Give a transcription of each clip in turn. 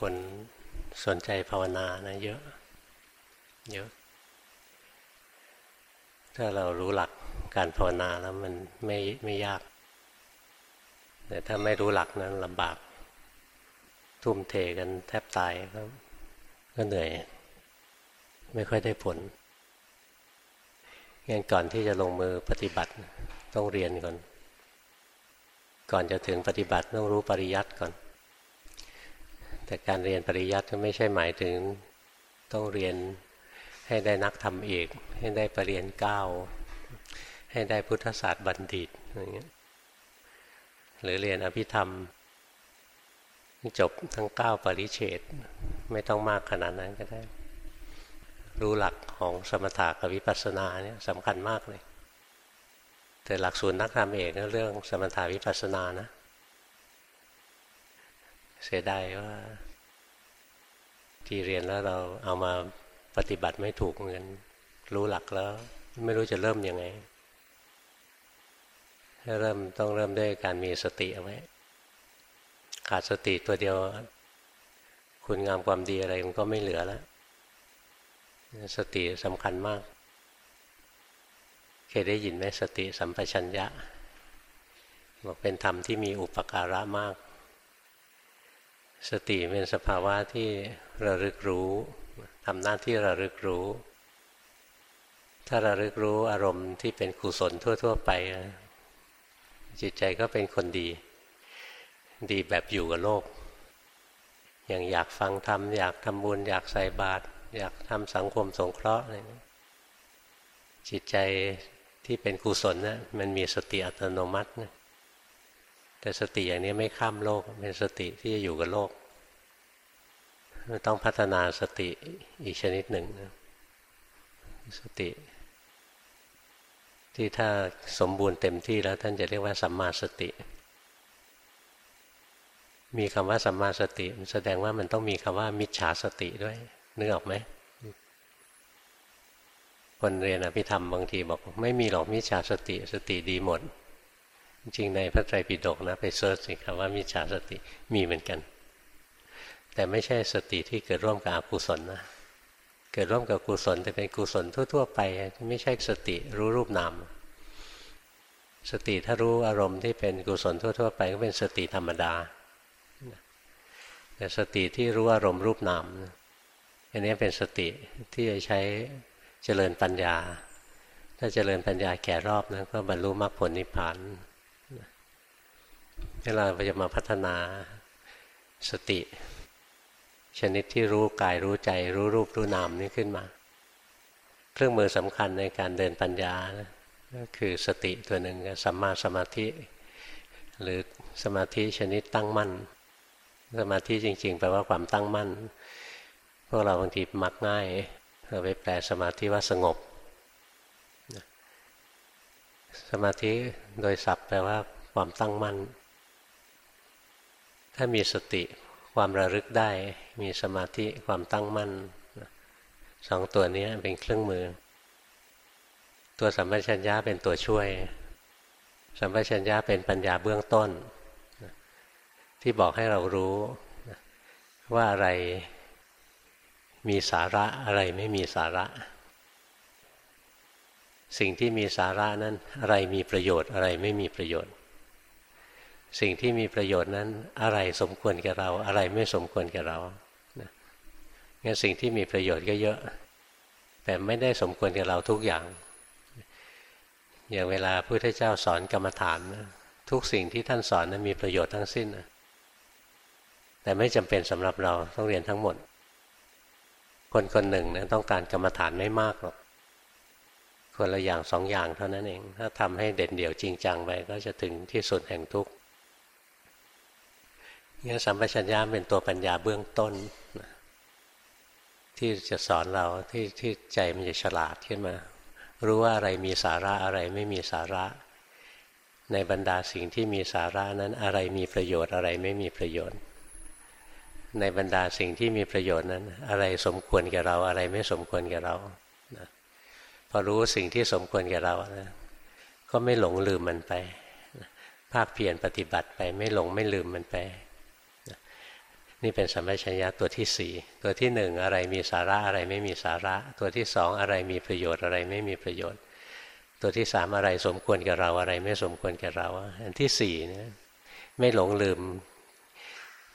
คนสนใจภาวนานะเยอะ เยอะ ถ้าเรารู้หลักการภาวนาแล้วมันไม่ไม่ยาก แต่ถ้าไม่รู้หลักนั้นลำบาก ทุ่มเทกันแทบตายก็ก็เหนื่อย ไม่ค่อยได้ผลงั้นก่อนที่จะลงมือปฏิบัติต้องเรียนก่อน ก่อนจะถึงปฏิบัติต้องรู้ปริยัติก่อน แต่การเรียนปริยัติก็ไม่ใช่หมายถึงต้องเรียนให้ได้นักธรรมเอก ให้ได้ปรริญญาเก้าให้ได้พุทธศาสตร์บัณฑิตอย่างเงี้ยหรือเรียนอภิธรรมจบทั้งเก้าปริเฉดไม่ต้องมากขนาดนั้นก็ได้ รู้หลักของสมถะกับวิปัสสนาเนี่ยสำคัญมากเลย แต่หลักสูตรนักธรรมเอกเรื่องสมถะวิปัสสนานะ เสียดายว่าที่เรียนแล้วเราเอามาปฏิบัติไม่ถูกเหมือนรู้หลักแล้ว ไม่รู้จะเริ่มยังไงเริ่มต้องเริ่มด้วยการมีสติเอาไว้ ขาดสติตัวเดียว คุณงามความดีอะไรมันก็ไม่เหลือแล้ว สติสำคัญมาก เคยได้ยินไหมสติสัมปชัญญะบอกเป็นธรรมที่มีอุปการะมาก สติเป็นสภาวะที่ระลึกรู้ทำหน้าที่ระลึกรู้ ถ้าระลึกรู้อารมณ์ที่เป็นกุศลทั่ว ๆ ไป จิตใจก็เป็นคนดี ดีแบบอยู่กับโลก อย่างอยากฟังธรรมอยากทำบุญอยากใส่บาตรอยากทำสังคมสงเคราะห์อะไรจิตใจที่เป็นกุศลนะมันมีสติอัตโนมัตินะ แต่สติอย่างนี้ไม่ข้ามโลก เป็นสติที่จะอยู่กับโลกต้องพัฒนาสติอีกชนิดหนึ่งนะสติ ที่ถ้าสมบูรณ์เต็มที่แล้วท่านจะเรียกว่าสัมมาสติ มีคำว่าสัมมาสติแสดงว่ามันต้องมีคำว่ามิจฉาสติด้วยนึกออกไหมคนเรียนอภิธรรมบางทีบอก ไม่มีหรอกมิจฉาสติสติดีหมด จริงในพระไตรปิฎกนะไปเซิร์ชสิคำว่ามิจฉาสติมีเหมือนกัน แต่ไม่ใช่สติที่เกิดร่วมกับอกุศลนะเกิดร่วมกับกุศลแต่เป็นกุศลทั่ว ๆ ไป ไม่ใช่สติรู้รูปนามสติถ้ารู้อารมณ์ที่เป็นกุศลทั่ว ๆ ไปก็เป็นสติธรรมดาแต่สติที่รู้อารมณ์รูปนามอันนี้เป็นสติที่จะใช้เจริญปัญญา ถ้าเจริญปัญญาแก่รอบนะก็บรรลุมรรคผลนิพพาน นี่เราจะมาพัฒนาสติ ชนิดที่รู้กายรู้ใจ รู้รูปรู้นามนี่ขึ้นมา เครื่องมือสำคัญในการเดินปัญญานะก็คือสติตัวหนึ่งสัมมาสมาธิ หรือสมาธิชนิดตั้งมั่น สมาธิจริง ๆ แปลว่าความตั้งมั่น พวกเราบางทีมักง่ายเราไปแปลสมาธิว่าสงบ สมาธิโดยศัพท์แปลว่าความตั้งมั่น ถ้ามีสติความระลึกได้ มีสมาธิความตั้งมั่นสองตัวนี้เป็นเครื่องมือ ตัวสัมปชัญญะเป็นตัวช่วย สัมปชัญญะเป็นปัญญาเบื้องต้น ที่บอกให้เรารู้ว่าอะไรมีสาระอะไรไม่มีสาระ สิ่งที่มีสาระนั้นอะไรมีประโยชน์อะไรไม่มีประโยชน์ สิ่งที่มีประโยชน์นั้น อะไรสมควรแก่เรา อะไรไม่สมควรแก่เรางั้นสิ่งที่มีประโยชน์ก็เยอะ แต่ไม่ได้สมควรแก่เราทุกอย่าง อย่างเวลาพระพุทธเจ้าสอนกรรมฐานทุกสิ่งที่ท่านสอนนั้นมีประโยชน์ทั้งสิ้นแต่ไม่จำเป็นสำหรับเราต้องเรียนทั้งหมด คนคนหนึ่งนะต้องการกรรมฐานไม่มากหรอกคนละอย่างสองอย่างเท่านั้นเอง ถ้าทำให้เด่นเดี่ยวจริงจังไปก็จะถึงที่สุดแห่งทุกข์ งั้นสัมปชัญญะเป็นตัวปัญญาเบื้องต้น ที่จะสอนเราที่ที่ใจมันจะฉลาดขึ้นมา รู้ว่าอะไรมีสาระอะไรไม่มีสาระ ในบรรดาสิ่งที่มีสาระนั้นอะไรมีประโยชน์อะไรไม่มีประโยชน์ ในบรรดาสิ่งที่มีประโยชน์นั้น อะไรสมควรแก่เราอะไรไม่สมควรแก่เราพอรู้สิ่งที่สมควรแก่เรานะก็ไม่หลงลืมมันไป ภาคเพียรปฏิบัติไปไม่หลงไม่ลืมมันไป นี่เป็นสัมปชัญญะตัวที่สี่ตัวที่หนึ่งอะไรมีสาระอะไรไม่มีสาระ ตัวที่สองอะไรมีประโยชน์อะไรไม่มีประโยชน์ ตัวที่สามอะไรสมควรกับเราอะไรไม่สมควรกับเรา อันที่สี่เนี่ยไม่หลงลืม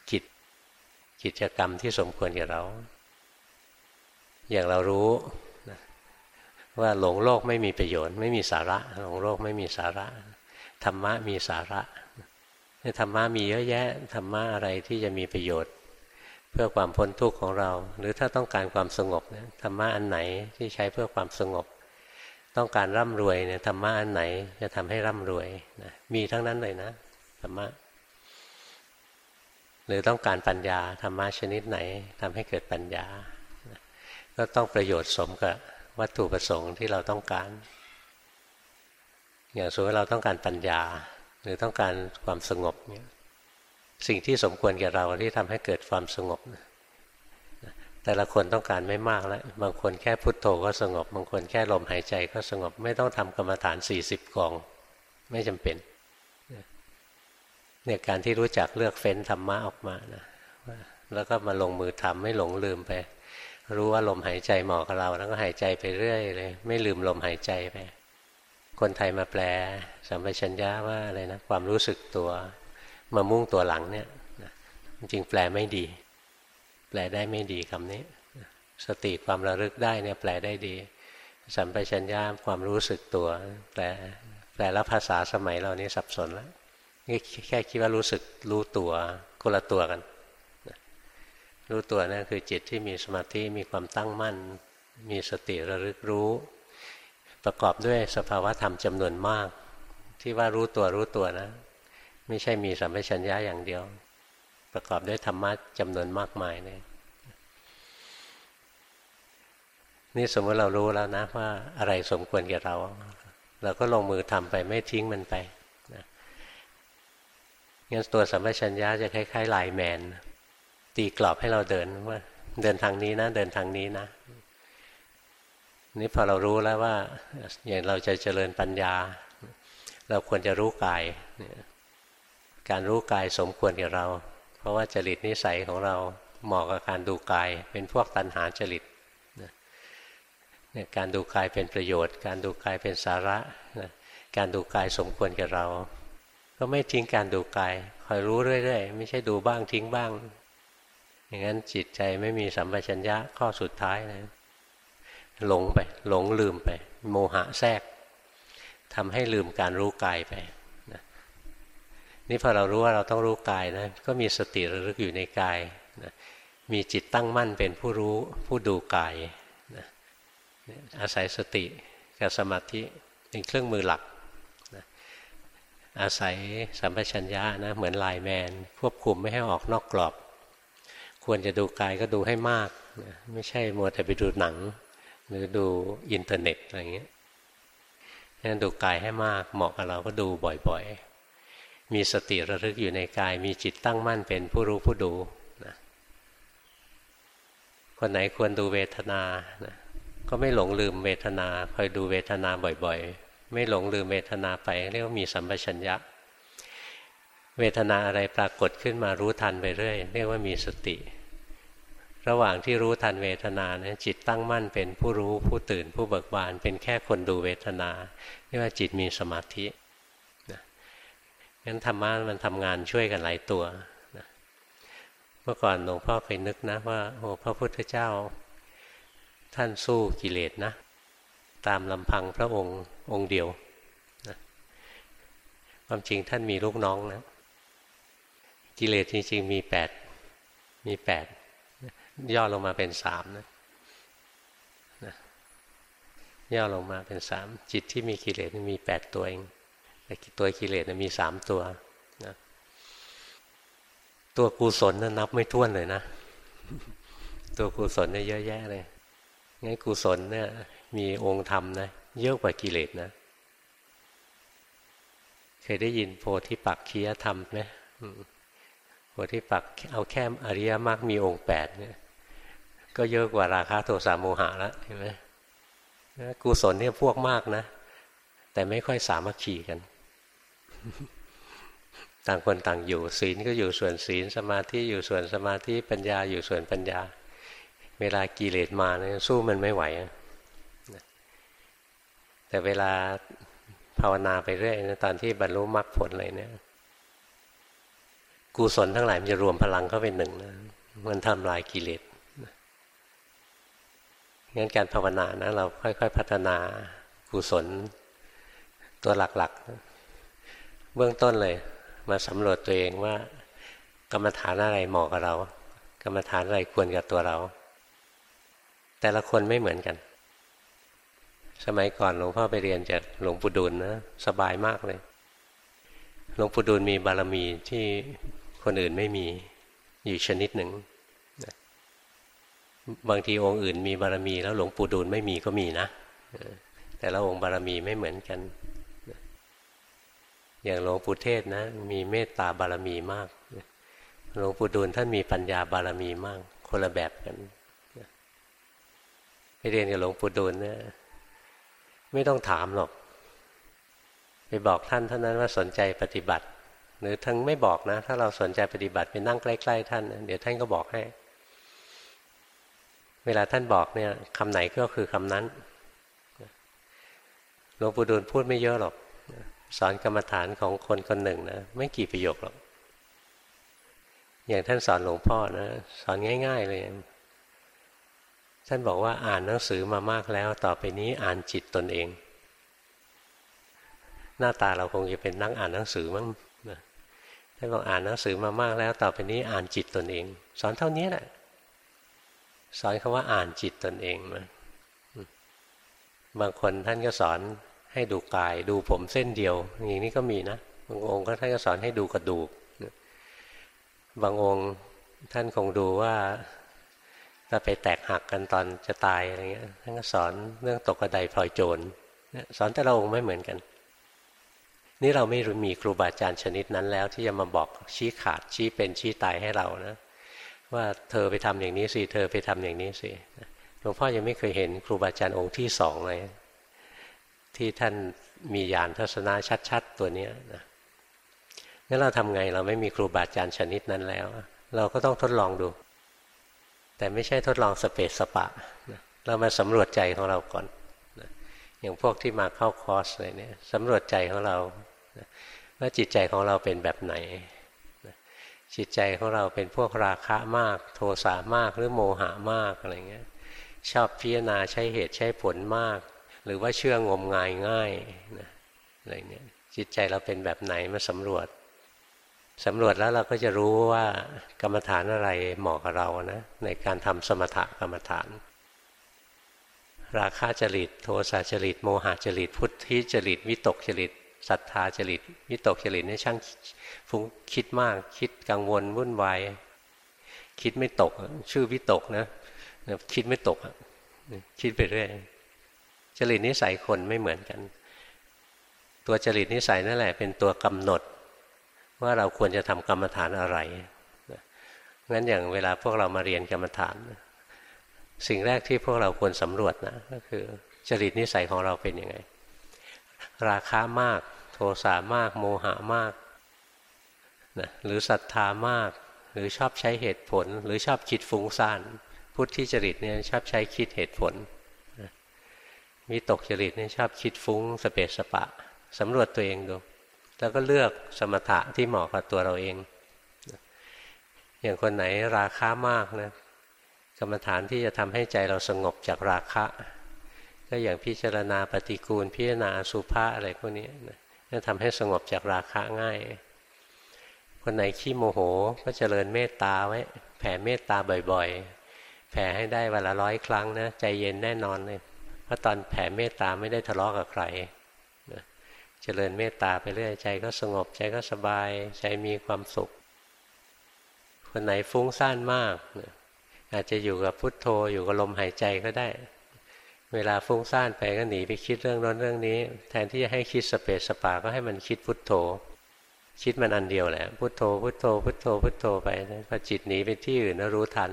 กิจกิจกรรมที่สมควรกับเรา อย่างเรารู้ว่าหลงโลกไม่มีประโยชน์ ไม่มีสาระ หลงโลกไม่มีสาระธรรมะมีสาระ ธรรมะมีเยอะแยะธรรมะอะไรที่จะมีประโยชน์ เพื่อความพ้นทุกข์ของเรา หรือถ้าต้องการความสงบเนี่ยธรรมะอันไหนที่ใช้เพื่อความสงบ ต้องการร่ำรวยเนี่ยธรรมะอันไหนจะทำให้ร่ำรวยนะมีทั้งนั้นเลยนะธรรมะหรือต้องการปัญญาธรรมะชนิดไหนทำให้เกิดปัญญา ก็ต้องประโยชน์สมกับวัตถุประสงค์ที่เราต้องการ อย่างสมมติเราต้องการปัญญา หรือต้องการความสงบเนี่ยสิ่งที่สมควรแก่เราที่ทำให้เกิดความสงบ แต่ละคนต้องการไม่มากแล้วบางคนแค่พุทโธก็สงบ บางคนแค่ลมหายใจก็สงบ ไม่ต้องทำกรรมฐานสี่สิบกอง ไม่จำเป็นเนี่ยการที่รู้จักเลือกเฟ้นธรรมะออกมานะแล้วก็มาลงมือทำไม่หลงลืมไป รู้ว่าลมหายใจเหมาะกับเรา แล้วก็หายใจไปเรื่อยเลย ไม่ลืมลมหายใจไป คนไทยมาแปลสัมปชัญญะว่าอะไรนะความรู้สึกตัวมามุ่งตัวหลังเนี่ยจริงแปลไม่ดี แปลได้ไม่ดีคำนี้ สติความระลึกได้เนี่ยแปลได้ดี สัมปชัญญะความรู้สึกตัว แปลแปลล้วภาษาสมัยเรานี้สับสนแล้วนี่แค่คิดว่ารู้สึกรู้ตัวคนละตัวกันรู้ตัวนั่นคือจิตที่มีสมาธิมีความตั้งมั่น มีสติระลึกรู้ ประกอบด้วยสภาวะธรรมจำนวนมาก ที่ว่ารู้ตัวรู้ตัวนะ ไม่ใช่มีสัมปชัญญะอย่างเดียว ประกอบด้วยธรรมะจำนวนมากมายเนี่ยนี่สมมติเรารู้แล้วนะว่าอะไรสมควรแก่เรา เราก็ลงมือทำไปไม่ทิ้งมันไปนะงั้นตัวสัมปชัญญะจะคล้ายๆลายแมนตีกรอบให้เราเดินว่าเดินทางนี้นะ เดินทางนี้นะ นี่พอเรารู้แล้วว่าอย่างเราจะเจริญปัญญา เราควรจะรู้กายการรู้กายสมควรกับเรา เพราะว่าจริตนิสัยของเราเหมาะกับการดูกาย เป็นพวกตัณหาจริตเนี่ยการดูกายเป็นประโยชน์ การดูกายเป็นสาระการดูกายสมควรกับเรา ก็ไม่ทิ้งการดูกายคอยรู้เรื่อยๆ ไม่ใช่ดูบ้างทิ้งบ้าง อย่างนั้นจิตใจไม่มีสัมปชัญญะข้อสุดท้ายนะ หลงไป หลงลืมไป โมหะแทรกทำให้ลืมการรู้กายไปนะนี่พอเรารู้ว่าเราต้องรู้กายนะก็มีสติระลึกอยู่ในกายนะมีจิตตั้งมั่นเป็นผู้รู้ผู้ดูกายนะอาศัยสติกับสมาธิเป็นเครื่องมือหลักนะอาศัยสัมปชัญญะนะเหมือนลายแมน ควบคุมไม่ให้ออกนอกกรอบ ควรจะดูกายก็ดูให้มากนะไม่ใช่มัวแต่ไปดูหนัง หรือดูอินเทอร์เน็ตอะไรเงี้ยงั้นดูกายให้มากเหมาะกับเราก็ดูบ่อยๆ มีสติระลึกอยู่ในกาย มีจิตตั้งมั่นเป็นผู้รู้ผู้ดูนะคนไหนควรดูเวทนานะก็ไม่หลงลืมเวทนา คอยดูเวทนาบ่อยๆ ไม่หลงลืมเวทนาไปเรียกว่ามีสัมปชัญญะ เวทนาอะไรปรากฏขึ้นมารู้ทันไปเรื่อยเรียกว่ามีสติ ระหว่างที่รู้ทันเวทนาเนี่ยจิตตั้งมั่นเป็นผู้รู้ผู้ตื่นผู้เบิกบานเป็นแค่คนดูเวทนาเรียกว่าจิตมีสมาธินะงั้นธรรมะมันทำงานช่วยกันหลายตัวนะเมื่อก่อนหลวงพ่อเคยนึกนะว่าโอ้พระพุทธเจ้า ท่านสู้กิเลสนะ ตามลำพังพระองค์องค์เดียวนะความจริงท่านมีลูกน้องนะกิเลสจริงๆมีแปดมีแปด ย่อลงมาเป็นสามนะนะย่อลงมาเป็นสามจิตที่มีกิเลสมีแปดตัวเอง แต่ตัวกิเลสมีสามตัวนะตัวกุศลนั้นนับไม่ถ้วนเลยนะ ตัวกุศลเนี่ยเยอะแยะเลยงั้นกุศลเนี่ย มีองค์ธรรมนะเยอะกว่ากิเลสนะ เคยได้ยินโพธิปักคียธรรมไหมโพธิปักเอาแค่อริยมรรคมีองค์แปดเนี่ย ก็เยอะกว่าราคะโทสะโมหะแล้วเห็นไหมกุศลเนี่ยพวกมากนะ แต่ไม่ค่อยสามัคคีกัน ต่างคนต่างอยู่ศีลก็อยู่ส่วนศีลสมาธิอยู่ส่วนสมาธิปัญญาอยู่ส่วนปัญญา เวลากิเลสมาเนี่ยสู้มันไม่ไหวแต่เวลาภาวนาไปเรื่อยนะตอนที่บรรลุมรรคผลอะไรเนี่ย กุศลทั้งหลายมันจะรวมพลังเข้าเป็นหนึ่งนะมันทำลายกิเลส งั้นการภาวนานะเราค่อยๆ พัฒนากุศล ตัวหลักๆ เบื้องต้นเลย มาสำรวจตัวเองว่ากรรมฐานอะไรเหมาะกับเรา กรรมฐานอะไรควรกับตัวเรา แต่ละคนไม่เหมือนกัน สมัยก่อนหลวงพ่อไปเรียนจากหลวงปู่ดูลนะสบายมากเลย หลวงปู่ดูลมีบารมีที่คนอื่นไม่มีอยู่ชนิดหนึ่ง บางทีองค์อื่นมีบารมี แล้วหลวงปู่ดูลไม่มีก็มีนะแต่ละองค์บารมีไม่เหมือนกัน อย่างหลวงปู่เทศนะ มีเมตตาบารมีมากหลวงปู่ดูลท่านมีปัญญาบารมีมาก คนละแบบกันไปเรียนกับหลวงปู่ดูลเนี่ยไม่ต้องถามหรอก ไปบอกท่านเท่านั้นว่าสนใจปฏิบัติ หรือทั้งไม่บอกนะ ถ้าเราสนใจปฏิบัติไปนั่งใกล้ ๆ ท่าน เดี๋ยวท่านก็บอกให้ เวลาท่านบอกเนี่ยคำไหนก็คือคำนั้นหลวงปู่ดูลพูดไม่เยอะหรอก สอนกรรมฐานของคนคนหนึ่งนะไม่กี่ประโยคหรอก อย่างท่านสอนหลวงพ่อนะสอนง่าย ๆ เลย ท่านบอกว่าอ่านหนังสือมามากแล้ว ต่อไปนี้อ่านจิตตนเอง หน้าตาเราคงจะเป็นนักอ่านหนังสือมั้งท่านบอกอ่านหนังสือมามากแล้ว ต่อไปนี้อ่านจิตตนเอง สอนเท่านี้แหละ สอนคำว่าอ่านจิตตนเองมาบางคนท่านก็สอนให้ดูกายดูผมเส้นเดียว อย่างนี้ก็มีนะบางองค์ก็ท่านก็สอนให้ดูกระดูก บางองค์ท่านคงดูว่าถ้าไปแตกหักกันตอนจะตายอะไรเงี้ยท่านก็สอนเรื่องตกกระไดพลอยโจรสอนแต่ละองค์ไม่เหมือนกัน นี่เราไม่มีครูบาอาจารย์ชนิดนั้นแล้วที่จะมาบอกชี้ขาดชี้เป็นชี้ตายให้เรานะ ว่าเธอไปทำอย่างนี้สิเธอไปทำอย่างนี้สิหลวงพ่อยังไม่เคยเห็นครูบาอาจารย์องค์ที่สองเลย ที่ท่านมีญาณทัศนะชัด ๆ ตัวนี้นะงั้นเราทำไงเราไม่มีครูบาอาจารย์ชนิดนั้นแล้ว เราก็ต้องทดลองดู แต่ไม่ใช่ทดลองสเปสสปะเรามาสำรวจใจของเราก่อนอย่างพวกที่มาเข้าคอร์สเลยเนี่ยสำรวจใจของเราว่าจิตใจของเราเป็นแบบไหน จิตใจของเราเป็นพวกราคะมาก โทสะมากหรือโมหะมากอะไรเงี้ยชอบพิจารณาใช้เหตุใช้ผลมาก หรือว่าเชื่องมงายง่ายนะอะไรเนี่ยจิตใจเราเป็นแบบไหนมาสำรวจสำรวจแล้วเราก็จะรู้ว่ากรรมฐานอะไรเหมาะกับเรานะในการทำสมถกรรมฐาน ราคะจริต โทสะจริต โมหะจริต พุทธิจริต วิตกจริต ศรัทธาจริตวิตกจริตนี่ช่างฟุ้งคิดมากคิดกังวลวุ่นวายคิดไม่ตก ชื่อวิตกนะคิดไม่ตกคิดไปเรื่อยจริตนิสัยคนไม่เหมือนกัน ตัวจริตนิสัยนั่นแหละ เป็นตัวกำหนด ว่าเราควรจะทำกรรมฐานอะไรงั้นอย่างเวลาพวกเรามาเรียนกรรมฐาน สิ่งแรกที่พวกเราควรสำรวจนะก็คือจริตนิสัยของเราเป็นยังไง ราคามาก โทสะมาก โมหะมากนะหรือศรัทธามาก หรือชอบใช้เหตุผล หรือชอบคิดฟุ้งซ่าน พุทธิจริตเนี่ยชอบใช้คิดเหตุผลมิตกจริตเนี่ยชอบคิดฟุ้งสเปสสปะสำรวจตัวเองดู แล้วก็เลือกสมถะที่เหมาะกับตัวเราเอง อย่างคนไหนราคามากนะกรรมฐานที่จะทำให้ใจเราสงบจากราคะ ก็อย่างพิจารณาปฏิกูล พิจารณาสุภาอะไรพวกนี้จะทำให้สงบจากราคะง่าย คนไหนขี้โมโหก็เจริญเมตตาไว้ แผ่เมตตาบ่อยๆ แผ่ให้ได้วันละร้อยครั้งนะใจเย็นแน่นอนเลย เพราะตอนแผ่เมตตาไม่ได้ทะเลาะกับใครนะเจริญเมตตาไปเรื่อยใจก็สงบใจก็สบาย ใจมีความสุข คนไหนฟุ้งซ่านมากนะอาจจะอยู่กับพุทโธอยู่กับลมหายใจก็ได้ เวลาฟุ้งซ่านไปก็หนีไปคิดเรื่องนั้นเรื่องนี้ แทนที่จะให้คิดสเปสสปาก็ให้มันคิดพุทโธ คิดมันอันเดียวแหละพุทโธพุทโธพุทโธพุทโธไปพอจิตหนีไปที่อื่นแล้วรู้ทัน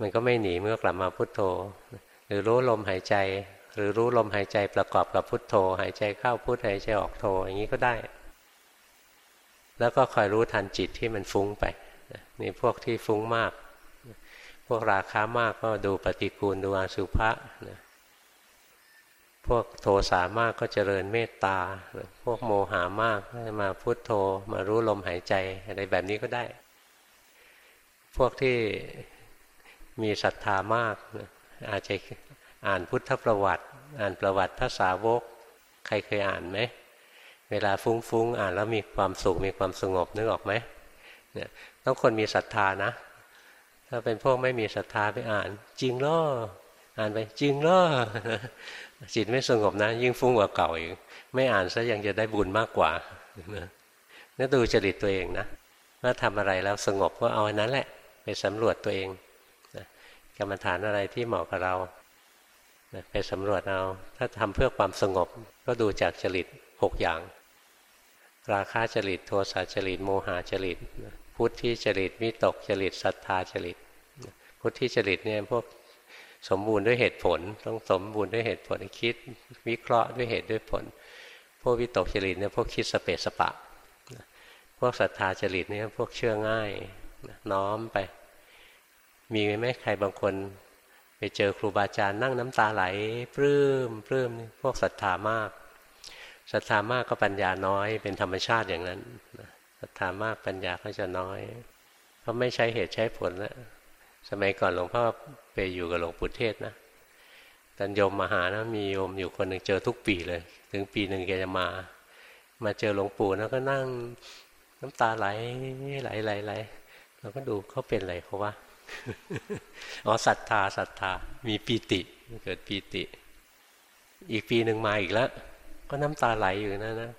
มันก็ไม่หนีเมื่อกลับมาพุทโธ หรือรู้ลมหายใจ หรือรู้ลมหายใจประกอบกับพุทโธ หายใจเข้าพุทหายใจออกโธอย่างนี้ก็ได้ แล้วก็คอยรู้ทันจิตที่มันฟุ้งไปนี่พวกที่ฟุ้งมาก วกราคามากก็ดูปฏิกูลดูอสุภะพวกโทสามากก็เจริญเมตตา พวกโมหามากก็มาพุโทโธมารู้ลมหายใจอะไรแบบนี้ก็ได้ พวกที่มีศรัทธามากอาจจะอ่านพุทธประวัติ อ่านประวัติภาษาวก ใครเคยอ่านไหม เวลาฟุ้งๆ อ่านแล้วมีความสุขมีความสงบนึกออกไหมเนี่ยต้องคนมีศรัทธานะ ถ้าเป็นพวกไม่มีศรัทธาไปอ่าน จริงล่ออ่านไปจริงล่อจิตไม่สงบนะ ยิ่งฟุ้งกว่าเก่าอีกไม่อ่านซะยังจะได้บุญมากกว่านี่ดูจริตตัวเองนะว่าทำอะไรแล้วสงบก็เอาอันนั้นแหละ ไปสำรวจตัวเองกรรมฐานอะไรที่เหมาะกับเราไปสำรวจเอาถ้าทำเพื่อความสงบก็ดูจากจริตหกอย่าง ราคาจริตโทสะจริตโมหะจริต พุทธิจริตวิตกจริตศรัทธาจริต พุทธิจริตเนี่ยพวกสมบูรณ์ด้วยเหตุผล ต้องสมบูรณ์ด้วยเหตุผลคิดวิเคราะห์ด้วยเหตุด้วยผล พวกวิตกจริตเนี่ยพวกคิดสเปสสปะ พวกศรัทธาจริตเนี่ยพวกเชื่อง่ายน้อมไป มีไหมใครบางคนไปเจอครูบาอาจารย์นั่งน้ำตาไหลปลื้มปลื้มพวกศรัทธามากศรัทธามากก็ปัญญาน้อยเป็นธรรมชาติอย่างนั้น ศรัทธามากปัญญาก็จะน้อย เพราะไม่ใช้เหตุใช้ผลแล้วสมัยก่อนหลวงพ่อไปอยู่กับหลวงปู่เทศนะตอนโยมมาหานะมีโยมอยู่คนหนึ่งเจอทุกปีเลย ถึงปีหนึ่งแกจะมา มาเจอหลวงปู่แล้วก็นั่งน้ำตาไหลไหลไหลไหลเราก็ดูเขาเป็นอะไรเขาว่าอ๋อศรัทธาศรัทธามีปีติเกิดปีติ อีกปีหนึ่งมาอีกแล้ว ก็น้ำตาไหลอยู่นั่นนะ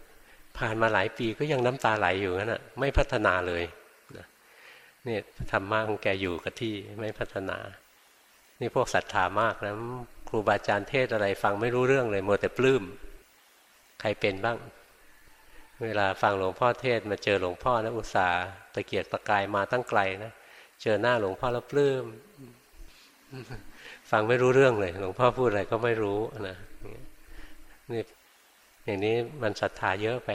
ผ่านมาหลายปีก็ยังน้ำตาไหลอยู่นั่นนะไม่พัฒนาเลยเนี่ยธรรมะของแกอยู่กับที่ไม่พัฒนา นี่พวกศรัทธามากนะครูบาอาจารย์เทศอะไรฟังไม่รู้เรื่องเลยมัวแต่ปลื้มใครเป็นบ้าง เวลาฟังหลวงพ่อเทศมาเจอหลวงพ่อนะอุตส่าห์ตะเกียกตะกายมาตั้งไกลนะเจอหน้าหลวงพ่อแล้วปลื้มฟังไม่รู้เรื่องเลย หลวงพ่อพูดอะไรก็ไม่รู้นะนี่ อย่างนี้มันศรัทธาเยอะไป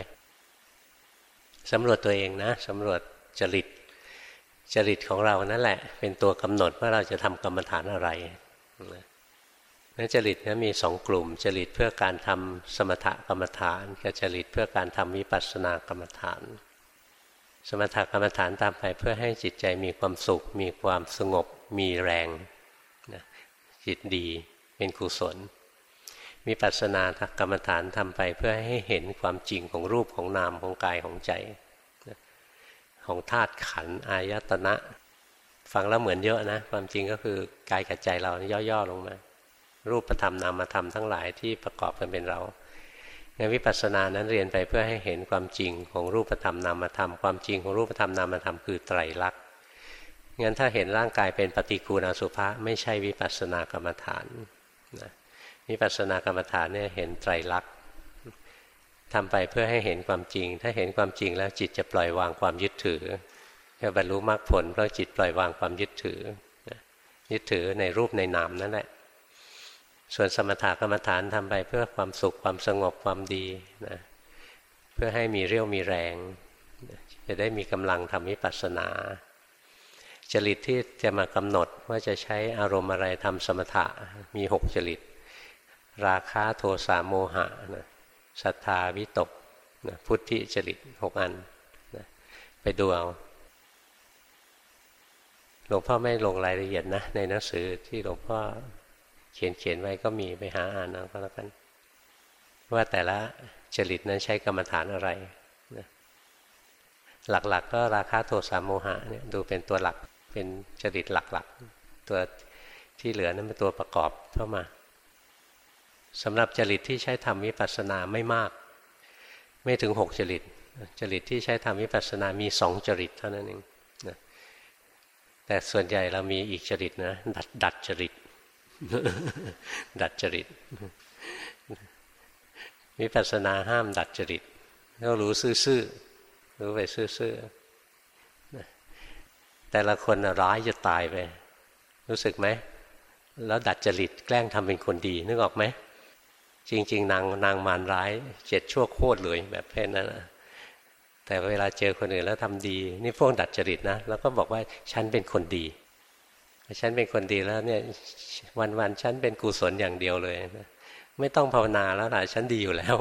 สำรวจตัวเองนะสำรวจจริต จริตของเรานั่นแหละ เป็นตัวกำหนดว่าเราจะทำกรรมฐานอะไรนั้นจริตนะมีสองกลุ่ม จริตเพื่อการทำสมถกรรมฐานกับจริตเพื่อการทำวิปัสสนากรรมฐาน สมถกรรมฐานตามไปเพื่อให้จิตใจมีความสุข มีความสงบ มีแรงนะจิตดีเป็นกุศล มีปัสนากรรมฐานทำไปเพื่อให้เห็นความจริงของรูปของนามของกายของใจ ของธาตุขันอายตนะ ฟังแล้วเหมือนเยอะนะ ความจริงก็คือกายกับใจเราย่อๆลงมา รูปธรรมนามธรรมทั้งหลายที่ประกอบกันเป็นเรางานวิปัสสนานั้นเรียนไปเพื่อให้เห็นความจริงของรูปธรรมนามธรรมความจริงของรูปธรรมนามธรรมคือไตรลักษณ์งั้นถ้าเห็นร่างกายเป็นปฏิกูลอสุภะไม่ใช่วิปัสสนากรรมฐานนะ วิปัสสนากรรมฐานเนี่ยเห็นไตรลักษณ์ทำไปเพื่อให้เห็นความจริง ถ้าเห็นความจริงแล้วจิตจะปล่อยวางความยึดถือจะบรรลุมรรคผลเพราะจิตปล่อยวางความยึดถือยึดถือในรูปในนามนั่นแหละ ส่วนสมถกรรมฐานทำไปเพื่อความสุขความสงบความดีนะเพื่อให้มีเรี่ยวมีแรง จะได้มีกำลังทำวิปัสสนา จริตที่จะมากำหนดว่าจะใช้อารมณ์อะไรทำสมถะมีหกจริต ราคะโทสะโมหะนะศรัทธาวิตกนะพุทธิจริตหกอันนะไปดูเอาหลวงพ่อไม่ลงรายละเอียดนะ ในหนังสือที่หลวงพ่อเขียนเขียนไว้ก็มีไปหาอ่านเอาก็แล้วกัน ว่าแต่ละจริตนั้นใช้กรรมฐานอะไรนะหลักๆกก็ราคาโทสะโมหะเนี่ยดูเป็นตัวหลักเป็นจริตหลักๆ ตัวที่เหลือนั้นเป็นตัวประกอบเข้ามา สำหรับจริตที่ใช้ทำวิปัสสนาไม่มาก ไม่ถึงหกจริต จริตที่ใช้ทำวิปัสสนามีสองจริตเท่านั้นเองนะแต่ส่วนใหญ่เรามีอีกจริตนะดัดดัดจริต ดัดจริตวิปัสสนาห้ามดัดจริตต้องรู้ซื่อๆรู้ไปซื่อๆแต่ละคนร้ายจะตายไป รู้สึกไหม แล้วดัดจริตแกล้งทำเป็นคนดีนึกออกไหม จริง ๆ นางนางมารร้ายเจ็ดชั่วโคตรเลยแบบเพศนั้นแต่เวลาเจอคนอื่นแล้วทำดี นี่พวกดัดจริตนะแล้วก็บอกว่าฉันเป็นคนดีฉันเป็นคนดีแล้วเนี่ยวันๆฉันเป็นกุศลอย่างเดียวเลยนะไม่ต้องภาวนาแล้วล่ะฉันดีอยู่แล้ว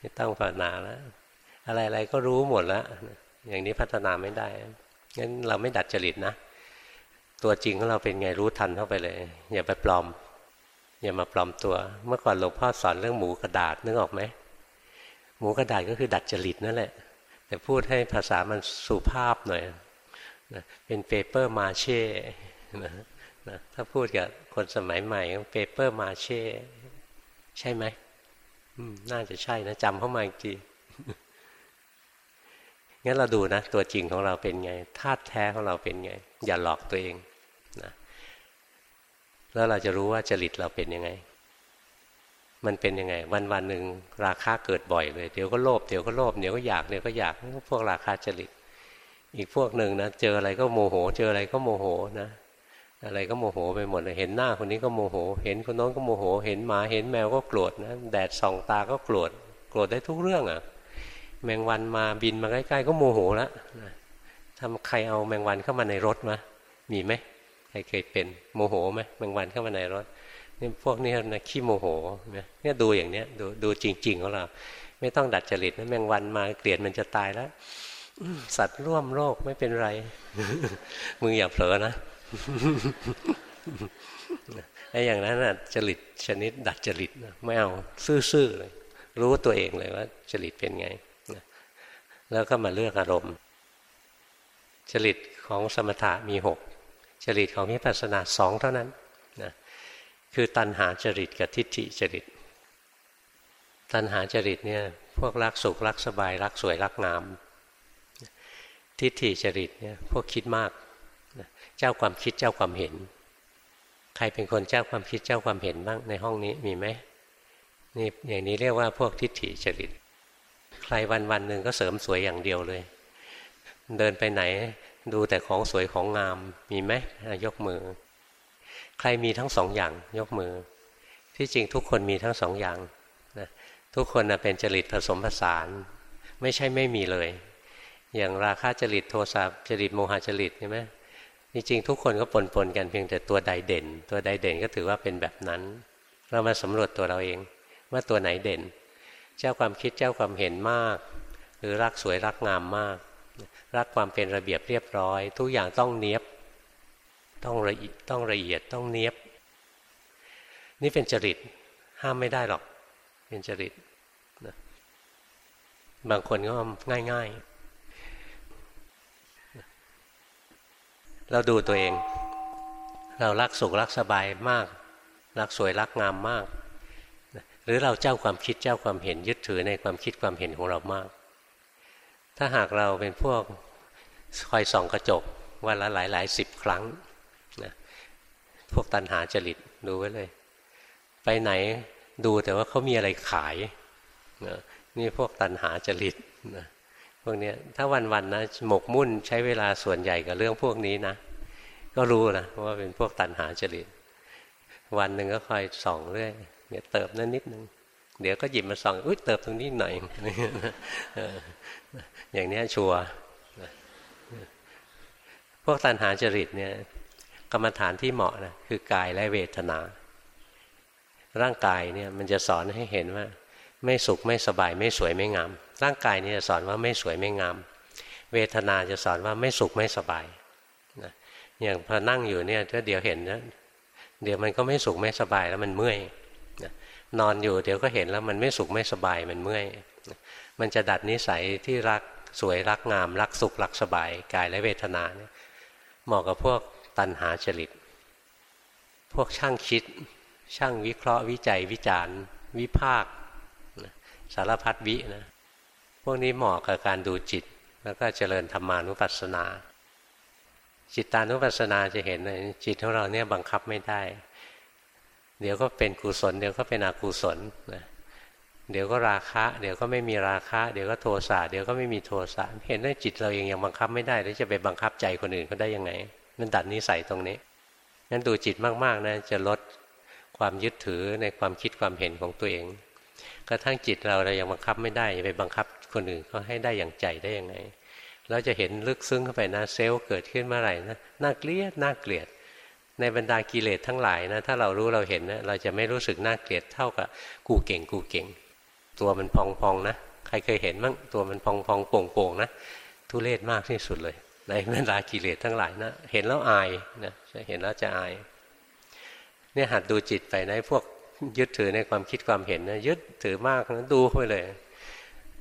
ไม่ต้องภาวนาแล้ว อะไรๆก็รู้หมดแล้วอย่างนี้พัฒนาไม่ได้งั้นเราไม่ดัดจริตนะ ตัวจริงของเราเป็นไงรู้ทันเข้าไปเลย อย่าไปปลอม อย่ามาปลอมตัว เมื่อก่อนหลวงพ่อสอนเรื่องหมูกระดาษนึกออกไหมหมูกระดาษก็คือดัดจริตนั่นแหละ แต่พูดให้ภาษามันสุภาพหน่อยเป็น papier-mâché นะถ้าพูดกับคนสมัยใหม่ papier-mâché ใช่ไหมน่าจะใช่นะจำเขามาอีกทีงั้นเราดูนะ ตัวจริงของเราเป็นไงธาตุแท้ของเราเป็นไง อย่าหลอกตัวเองนะ แล้วเราจะรู้ว่าจริตเราเป็นยังไง มันเป็นยังไง วันวันหนึ่งราคาเกิดบ่อยเลย เดี๋ยวก็โลภเดี๋ยวก็โลภเดี๋ยวก็อยากเดี๋ยวก็อยากพวกราคาจริต อีกพวกหนึ่งนะเจออะไรก็โมโห เจออะไรก็โมโหนะอะไรก็โมโหไปหมดเลย เห็นหน้าคนนี้ก็โมโห เห็นคนน้นก็โมโห เห็นหมาเห็นแมวก็โกรธนะ แดดส่องตาก็โกรธ โกรธได้ทุกเรื่องอะ่ะ แมงวันมาบินมาใกล้ๆก็โมโหแล้วทำใครเอาแมงวันเข้ามาในรถมา มีไหม รเคยเป็นโมโหไหมแมงวันเข้ามาในรถนี่พวกนี้นะขี้โมโหเนี่ยดูอย่างเนี้ยดูดูจริง ๆ ของเรา ไม่ต้องดัดจริตนะแมงวันมาเกลียดมันจะตายแล้วสัตว์ร่วมโลกไม่เป็นไร มึงอย่าเผลอนะไอ้อย่างนั้นน่ะจริตชนิดดัดจริตไม่เอาซื่อๆเลย รู้ตัวเองเลยว่าจริตเป็นไง แล้วก็มาเลือกอารมณ์ จริตของสมถะมีหก จริตของวิปัสสนาสองเท่านั้นนะคือตัณหาจริตกับทิฏฐิจริต ตัณหาจริตเนี่ยพวกรักสุขรักสบายรักสวยรักงาม ทิฏฐิจริตเนี่ยพวกคิดมาก เจ้าความคิดเจ้าความเห็น ใครเป็นคนเจ้าความคิดเจ้าความเห็นบ้างในห้องนี้มีไหมนี่อย่างนี้เรียกว่าพวกทิฏฐิจริต ใครวันวันหนึ่งก็เสริมสวยอย่างเดียวเลย เดินไปไหน ดูแต่ของสวยของงามมีไหมยกมือ ใครมีทั้งสองอย่างยกมือ ที่จริงทุกคนมีทั้งสองอย่างนะทุกคนนะเป็นจริตผสมผสาน ไม่ใช่ไม่มีเลย อย่างราคะจริตโทสะจริตโมหจริตใช่ไหมจริงๆทุกคนก็ปนปนกันเพียงแต่ตัวใดเด่น ตัวใดเด่นก็ถือว่าเป็นแบบนั้น เรามาสำรวจตัวเราเอง ว่าตัวไหนเด่น เจ้าความคิดเจ้าความเห็นมาก หรือรักสวยรักงามมาก รักความเป็นระเบียบเรียบร้อย ทุกอย่างต้องเนียบ ต้องละเอียดต้องละเอียดต้องเนียบ นี่เป็นจริตห้ามไม่ได้หรอก เป็นจริตบางคนก็ง่ายๆ เราดูตัวเอง เรารักสุขรักสบายมาก รักสวยรักงามมาก หรือเราเจ้าความคิดเจ้าความเห็นยึดถือในความคิดความเห็นของเรามาก ถ้าหากเราเป็นพวกคอยส่องกระจกวันละหลายหลายสิบครั้งนะพวกตันหาจริตดูไว้เลย ไปไหนดูแต่ว่าเขามีอะไรขายนะนี่พวกตันหาจริตนะพวกนี้ถ้าวัน ๆ นะ หมกมุ่นใช้เวลาส่วนใหญ่กับเรื่องพวกนี้นะ ก็รู้นะว่าเป็นพวกตันหาจริต วันหนึ่งก็คอยส่องเรื่อยเดี๋ยวเติบนั่นนิดนึง เดี๋ยวก็หยิบมาส่องอุ้ยเติบตรงนี้หน่อย อย่างนี้ชัวพวกตันหาจริตเนี่ยกรรมฐานที่เหมาะนะคือกายและเวทนา ร่างกายเนี่ยมันจะสอนให้เห็นว่า ไม่สุขไม่สบายไม่สวยไม่งาม ร่างกายนี่จะสอนว่าไม่สวยไม่งาม เวทนาจะสอนว่าไม่สุขไม่สบายนะอย่างพอนั่งอยู่เนี่ยถ้าเดี๋ยวเห็นนะเดี๋ยวมันก็ไม่สุขไม่สบายแล้วมันเมื่อยนะนอนอยู่เดี๋ยวก็เห็นแล้วมันไม่สุขไม่สบายมันเมื่อยนะ มันจะดัดนิสัยที่รักสวยรักงาม รักสุขรักสบายกายและเวทนาเนี่ยเหมาะกับพวกตัณหาจริต พวกช่างคิด ช่างวิเคราะห์วิจัยวิจารณ์ วิภาคสารพัดวินะพวกนี้เหมาะกับการดูจิต แล้วก็เจริญธรรมานุปัสสนา จิตตานุปัสสนาจะเห็นเลยจิตของเราเนี่ยบังคับไม่ได้ เดี๋ยวก็เป็นกุศล เดี๋ยวก็เป็นอกุศลนะ เดี๋ยวก็ราคะ เดี๋ยวก็ไม่มีราคะ เดี๋ยวก็โทสะเดี๋ยวก็ไม่มีโทสะเห็นว่าจิตเราเองยังบังคับไม่ได้แล้วจะไปบังคับใจคนอื่นเขาได้ยังไงมันดัดนิสัยตรงนี้งั้นดูจิตมากๆนะจะลดความยึดถือในความคิดความเห็นของตัวเองกระทั่งจิตเราเรายังบังคับไม่ได้ไปบังคับคนอื่นเขาให้ได้อย่างใจได้ยังไง เราจะเห็นลึกซึ้งเข้าไปนะเซลล์เกิดขึ้นเมื่อไหร่นะน่าเกลียดน่าเกลียด ในบรรดากิเลสทั้งหลายนะถ้าเรารู้เราเห็นนะเราจะไม่รู้สึกน่าเกลียดเท่ากับกูเก่งกูเก่ง ตัวมันพองๆนะ ใครเคยเห็นมั้งตัวมันพองๆโป่งๆนะทุเรศมากที่สุดเลย ในบรรดากิเลสทั้งหลายนะ เห็นแล้วอายนะเห็นแล้วจะอาย เนี่ยหัดดูจิตไปนะพวกยึดถือในความคิดความเห็นนะยึดถือมากนะดูไปเลย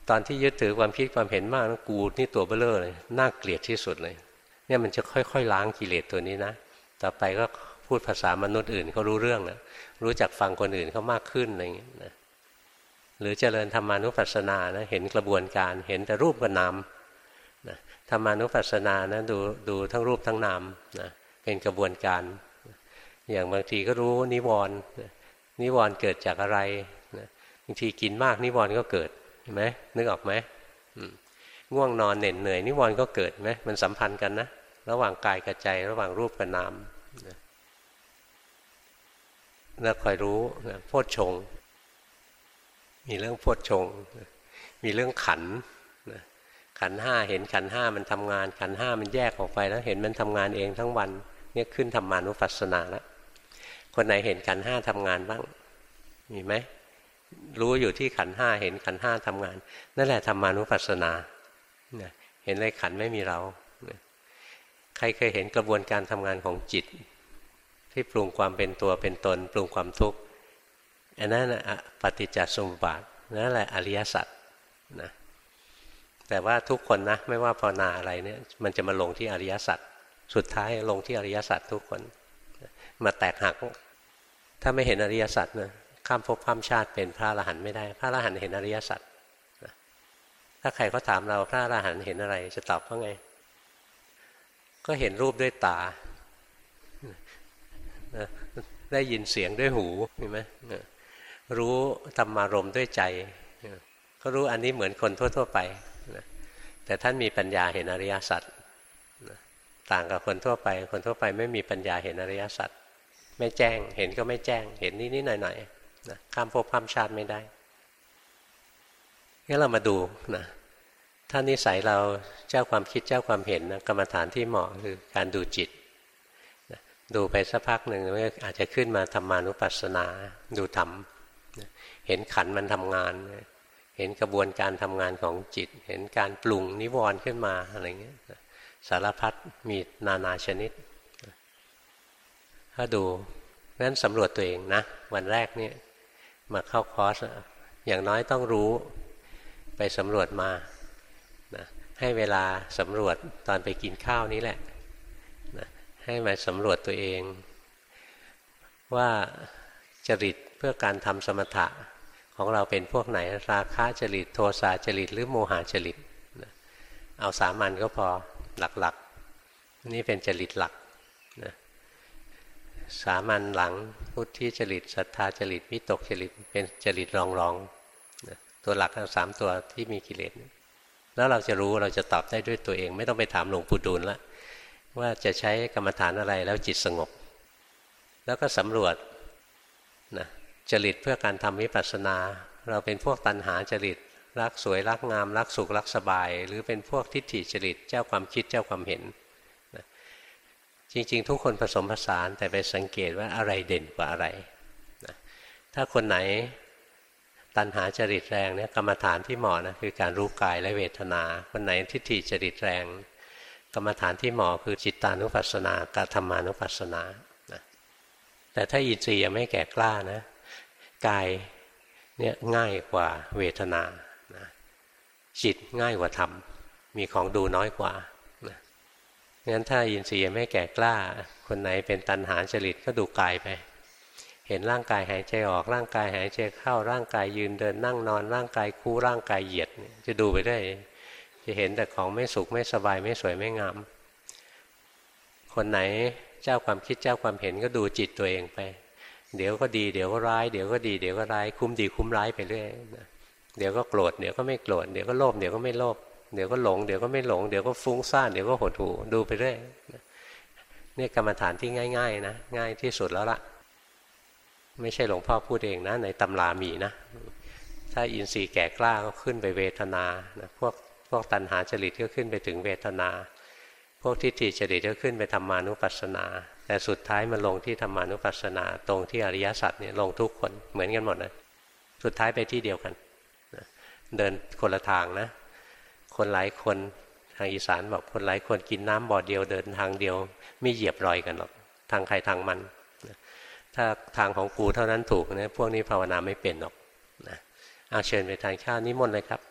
ตอนที่ยึดถือความคิดความเห็นมากนะกูนี่ตัวเบลเลอร์เลยน่าเกลียดที่สุดเลย เนี่ยมันจะค่อยๆล้างกิเลสตัวนี้นะ ต่อไปก็พูดภาษามนุษย์อื่นเขารู้เรื่องนะรู้จักฟังคนอื่นเขามากขึ้นอะไรอย่างเงี้ยนะ หรือเจริญธรรมานุปัสสนานะเห็นกระบวนการเห็นแต่รูปกับนามนะธรรมานุปัสสนานะดูดูทั้งรูปทั้งนามนะเป็นกระบวนการ อย่างบางทีก็รู้นิวรณ์นิวรณ์เกิดจากอะไรนะบางทีกินมากนิวรณ์ก็เกิดเห็นไหมนึกออกไหมง่วงนอนเหน็ดเหนื่อยนิวรณ์ก็เกิดไหมมันสัมพันธ์กันนะระหว่างกายกับใจระหว่างรูปกับนามนะแล้วคอยรู้นะโพชฌง มีเรื่องโพชฌงมีเรื่องขันขันห้าเห็นขันห้ามันทำงาน ขันห้ามันแยกออกไปแล้วเห็นมันทำงานเองทั้งวันเนี่ยขึ้นธรรมานุปัสสนาแล้วคนไหนเห็นขันห้าทำงานบ้าง มีไหมรู้อยู่ที่ขันห้าเห็นขันห้าทำงาน นั่นแหละธรรมานุปัสสนาเห็นเลยขันไม่มีเรา ใครเคยเห็นกระบวนการทำงานของจิต ที่ปรุงความเป็นตัวเป็นตน ปรุงความทุกข์ อันนั้นปฏิจจสมบัตินั่นแหละอริยสัจนะแต่ว่าทุกคนนะไม่ว่าภาวนาอะไรเนี่ยมันจะมาลงที่อริยสัจสุดท้ายลงที่อริยสัจทุกคน มาแตกหัก ถ้าไม่เห็นอริยสัจนะข้ามภพข้ามชาติเป็นพระอรหันต์ไม่ได้ พระอรหันต์เห็นอริยสัจถ้าใครเขาถามเราพระอรหันต์เห็นอะไร จะตอบว่าไง ก็เห็นรูปด้วยตาได้ยินเสียงด้วยหูเห็นไหม รู้ธรรมารมด้วยใจก็รู้อันนี้เหมือนคนทั่ว ๆ ไปแต่ท่านมีปัญญาเห็นอริยสัจต่างกับคนทั่วไป คนทั่วไปไม่มีปัญญาเห็นอริยสัจไม่แจ้งเห็นก็ไม่แจ้งเห็นนิดๆหน่อยๆนะข้ามภพข้ามชาติไม่ได้งั้นเรามาดูนะถ้านิสัยเราเจ้าความคิดเจ้าความเห็นนะกรรมฐานที่เหมาะคือการดูจิตนะดูไปสักพักหนึ่งอาจจะขึ้นมาธรรมานุปัสสนาดูธรรม เห็นขันมันทำงาน เห็นกระบวนการทำงานของจิต เห็นการปรุงนิวรณ์ขึ้นมาอะไรเงี้ยสารพัดมีนานาชนิด ถ้าดูงั้นสำรวจตัวเองนะ วันแรกเนี่ยมาเข้าคอร์สอย่างน้อยต้องรู้ไปสำรวจมานะให้เวลาสำรวจตอนไปกินข้าวนี้แหละนะให้มาสำรวจตัวเอง ว่าจริต พื่อการทำสมถะของเราเป็นพวกไหนราคะจริตโทสะจริตหรือโมหะจริตเอาสามัญก็พอหลักๆนี่เป็นจริตหลักนะสามัญหลังพุทธิจริตศรัทธาจริตวิตกจริตเป็นจริตรองรองนะตัวหลักสามตัวที่มีกิเลสแล้วเราจะรู้เราจะตอบได้ด้วยตัวเอง ไม่ต้องไปถามหลวงปู่ดูลละว่าจะใช้กรรมฐานอะไรแล้วจิตสงบ แล้วก็สำรวจนะ จริตเพื่อการทำวิปัสสนา เราเป็นพวกตัณหาจริต รักสวยรักงาม รักสุขรักสบาย หรือเป็นพวกทิฏฐิจริต เจ้าความคิดเจ้าความเห็นจริง ๆ ทุกคนผสมผสานแต่ไปสังเกตว่าอะไรเด่นกว่าอะไรนะถ้าคนไหนตัณหาจริตแรงเนี่ยกรรมฐานที่เหมาะนะคือการรู้กายและเวทนา คนไหนทิฏฐิจริตแรง กรรมฐานที่เหมาะคือจิตตานุปัสสนากาธรรมานุปัสสนาแต่ถ้าอินทรีย์ยังไม่แก่กล้านะ กายเนี่ยง่ายกว่าเวทนานะจิตง่ายกว่าธรรม มีของดูน้อยกว่างั้นถ้าอินทรีย์ไม่แก่กล้า คนไหนเป็นตันหาจริตก็ดูกายไป เห็นร่างกายหายใจออก ร่างกายหายใจเข้า ร่างกายยืนเดินนั่งนอน ร่างกายคู่ร่างกายเหยียด จะดูไปได้ จะเห็นแต่ของไม่สุขไม่สบายไม่สวยไม่งาม คนไหนเจ้าความคิดเจ้าความเห็นก็ดูจิตตัวเองไป เดี๋ยวก็ดี เดี๋ยวก็ร้าย เดี๋ยวก็ดี เดี๋ยวก็ร้าย คุ้มดีคุ้มร้ายไปเรื่อยเดี๋ยวก็โกรธ เดี๋ยวก็ไม่โกรธ เดี๋ยวก็โลภ เดี๋ยวก็ไม่โลภ เดี๋ยวก็หลง เดี๋ยวก็ไม่หลง เดี๋ยวก็ฟุ้งซ่าน เดี๋ยวก็หดหู่ ดูไปเรื่อยนี่กรรมฐานที่ง่าย ๆ นะ ง่ายที่สุดแล้วล่ะ ไม่ใช่หลวงพ่อพูดเองนะ ในตำรามีนะ ถ้าอินทรีย์แก่กล้าก็ขึ้นไปเวทนานะพวกพวกตัณหาจริตก็ขึ้นไปถึงเวทนา พวกทิฏฐิจริตก็ขึ้นไปธรรมานุปัสสนา แต่สุดท้ายมันลงที่ธรรมานุปัสสนาตรงที่อริยสัจเนี่ยลงทุกคนเหมือนกันหมดเลยสุดท้ายไปที่เดียวกันเดินคนละทางนะ คนหลายคนทางอีสานบอกคนหลายคนกินน้ำบ่อเดียวเดินทางเดียว ไม่เหยียบรอยกันหรอกทางใครทางมันถ้าทางของกูเท่านั้นถูกนะพวกนี้ภาวนาไม่เป็นหรอกนะเอาเชิญไปทานข้าวนิมนต์เลยครับ